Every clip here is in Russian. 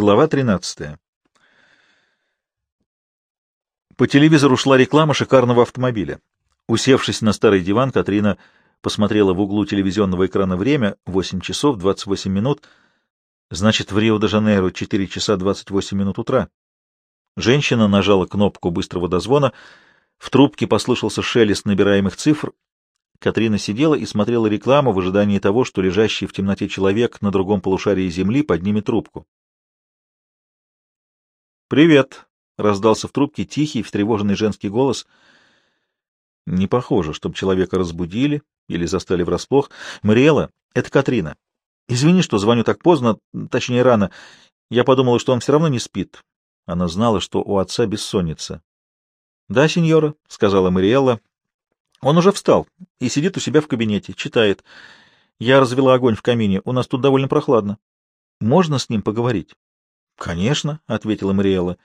Глава 13. По телевизору шла реклама шикарного автомобиля. Усевшись на старый диван, Катрина посмотрела в углу телевизионного экрана время — 8 часов 28 минут. Значит, в Рио-де-Жанейро 4 часа 28 минут утра. Женщина нажала кнопку быстрого дозвона. В трубке послышался шелест набираемых цифр. Катрина сидела и смотрела рекламу в ожидании того, что лежащий в темноте человек на другом полушарии Земли поднимет трубку. «Привет!» — раздался в трубке тихий, встревоженный женский голос. Не похоже, чтобы человека разбудили или застали врасплох. «Мариэла, это Катрина. Извини, что звоню так поздно, точнее, рано. Я подумала, что он все равно не спит». Она знала, что у отца бессонница. «Да, сеньора», — сказала Мариэлла. «Он уже встал и сидит у себя в кабинете, читает. Я развела огонь в камине, у нас тут довольно прохладно. Можно с ним поговорить?» «Конечно», — ответила Мариэла.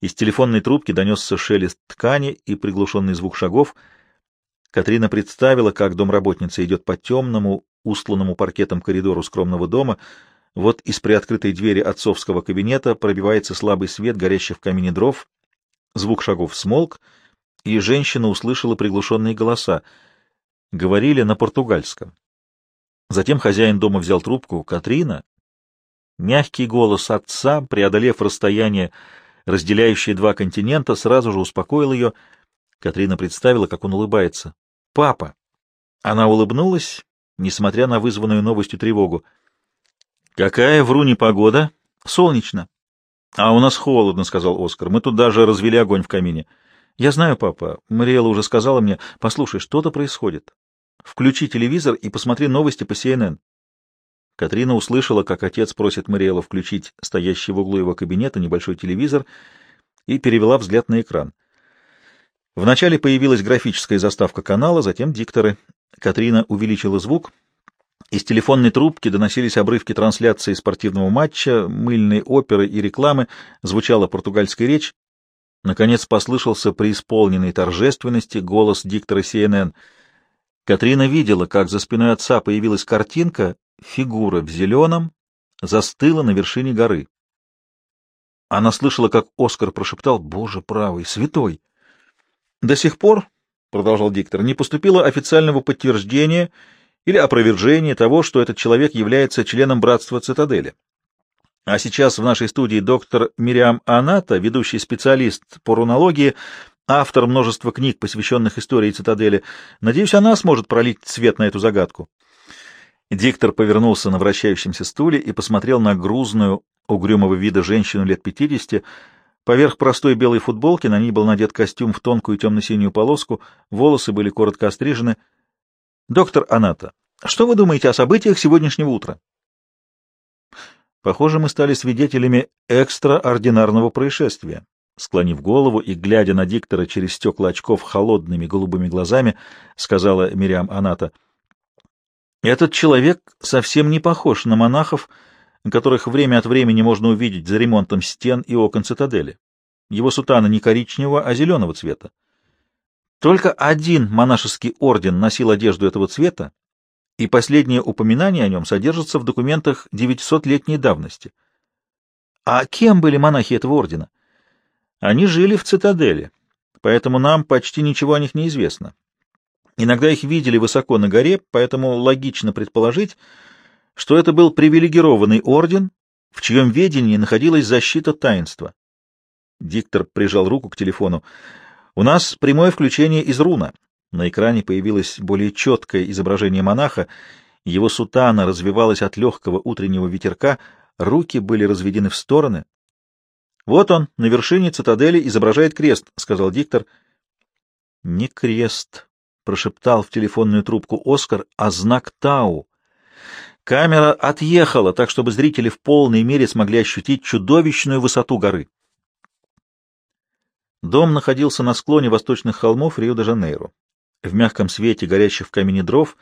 Из телефонной трубки донесся шелест ткани и приглушенный звук шагов. Катрина представила, как домработница идет по темному, устланному паркетом коридору скромного дома. Вот из приоткрытой двери отцовского кабинета пробивается слабый свет, горящий в камине дров. Звук шагов смолк, и женщина услышала приглушенные голоса. Говорили на португальском. Затем хозяин дома взял трубку. «Катрина, Мягкий голос отца, преодолев расстояние, разделяющее два континента, сразу же успокоил ее. Катрина представила, как он улыбается. «Папа!» Она улыбнулась, несмотря на вызванную новостью тревогу. «Какая в Руне погода?» «Солнечно». «А у нас холодно», — сказал Оскар. «Мы тут даже развели огонь в камине». «Я знаю, папа. Мариэла уже сказала мне. Послушай, что-то происходит. Включи телевизор и посмотри новости по CNN». Катрина услышала, как отец просит Мариэла включить стоящий в углу его кабинета небольшой телевизор и перевела взгляд на экран. Вначале появилась графическая заставка канала, затем дикторы. Катрина увеличила звук. Из телефонной трубки доносились обрывки трансляции спортивного матча, мыльной оперы и рекламы, звучала португальская речь. Наконец послышался преисполненный торжественности голос диктора CNN. Катрина видела, как за спиной отца появилась картинка, фигура в зеленом застыла на вершине горы. Она слышала, как Оскар прошептал «Боже правый, святой!» «До сих пор, — продолжал диктор, — не поступило официального подтверждения или опровержения того, что этот человек является членом братства Цитадели. А сейчас в нашей студии доктор Мириам Аната, ведущий специалист по рунологии, автор множества книг, посвященных истории Цитадели. Надеюсь, она сможет пролить свет на эту загадку. Диктор повернулся на вращающемся стуле и посмотрел на грузную, угрюмого вида женщину лет пятидесяти. Поверх простой белой футболки на ней был надет костюм в тонкую темно-синюю полоску, волосы были коротко острижены. «Доктор Аната, что вы думаете о событиях сегодняшнего утра?» «Похоже, мы стали свидетелями экстраординарного происшествия». Склонив голову и глядя на диктора через стекла очков холодными голубыми глазами, сказала Мириам Аната — этот человек совсем не похож на монахов, которых время от времени можно увидеть за ремонтом стен и окон цитадели. Его сутана не коричневого, а зеленого цвета. Только один монашеский орден носил одежду этого цвета, и последнее упоминание о нем содержится в документах 900-летней давности. А кем были монахи этого ордена? Они жили в цитадели, поэтому нам почти ничего о них не известно. Иногда их видели высоко на горе, поэтому логично предположить, что это был привилегированный орден, в чьем ведении находилась защита таинства. Диктор прижал руку к телефону. «У нас прямое включение из руна». На экране появилось более четкое изображение монаха. Его сутана развивалась от легкого утреннего ветерка, руки были разведены в стороны. «Вот он, на вершине цитадели изображает крест», — сказал диктор. «Не крест», прошептал в телефонную трубку Оскар, а знак Тау. Камера отъехала, так чтобы зрители в полной мере смогли ощутить чудовищную высоту горы. Дом находился на склоне восточных холмов Рио-де-Жанейро. В мягком свете горящих в камине дров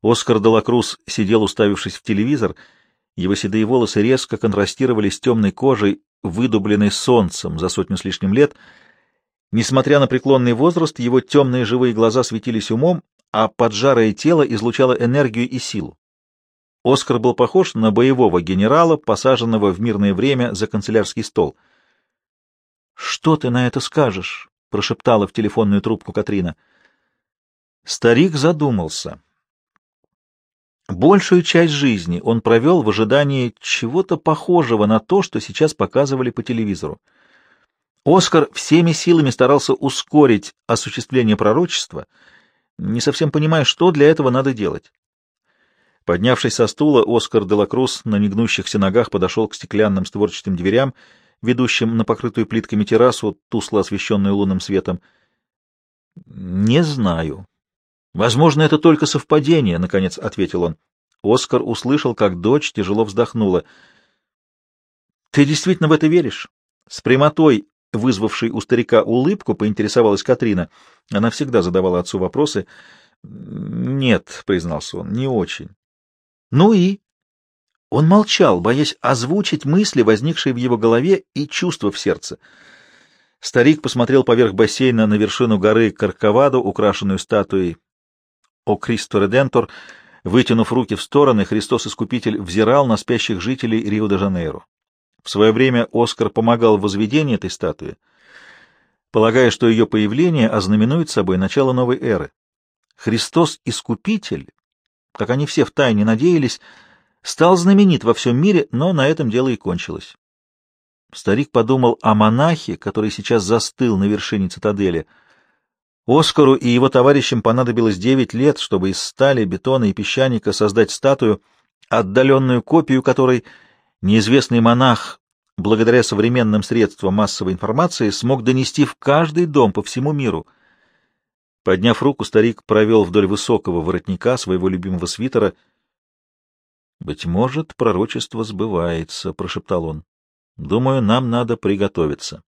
Оскар Делакрус сидел, уставившись в телевизор. Его седые волосы резко контрастировали с темной кожей, выдубленной солнцем за сотню с лишним лет — Несмотря на преклонный возраст, его темные живые глаза светились умом, а поджарое тело излучало энергию и силу. Оскар был похож на боевого генерала, посаженного в мирное время за канцелярский стол. «Что ты на это скажешь?» — прошептала в телефонную трубку Катрина. Старик задумался. Большую часть жизни он провел в ожидании чего-то похожего на то, что сейчас показывали по телевизору. Оскар всеми силами старался ускорить осуществление пророчества, не совсем понимая, что для этого надо делать. Поднявшись со стула, Оскар Делакрус на негнущихся ногах подошел к стеклянным створчатым дверям, ведущим на покрытую плитками террасу, тусло освещенную лунным светом. «Не знаю. Возможно, это только совпадение», — наконец ответил он. Оскар услышал, как дочь тяжело вздохнула. «Ты действительно в это веришь?» С прямотой вызвавшей у старика улыбку, поинтересовалась Катрина. Она всегда задавала отцу вопросы. «Нет», — признался он, — «не очень». «Ну и?» Он молчал, боясь озвучить мысли, возникшие в его голове, и чувства в сердце. Старик посмотрел поверх бассейна на вершину горы Карковадо, украшенную статуей «О Кристо Редентор». Вытянув руки в стороны, Христос-Искупитель взирал на спящих жителей Рио-де-Жанейро. В свое время Оскар помогал в возведении этой статуи, полагая, что ее появление ознаменует собой начало новой эры. Христос-Искупитель, как они все втайне надеялись, стал знаменит во всем мире, но на этом дело и кончилось. Старик подумал о монахе, который сейчас застыл на вершине цитадели. Оскару и его товарищам понадобилось девять лет, чтобы из стали, бетона и песчаника создать статую, отдаленную копию которой — Неизвестный монах, благодаря современным средствам массовой информации, смог донести в каждый дом по всему миру. Подняв руку, старик провел вдоль высокого воротника своего любимого свитера. «Быть может, пророчество сбывается», — прошептал он. «Думаю, нам надо приготовиться».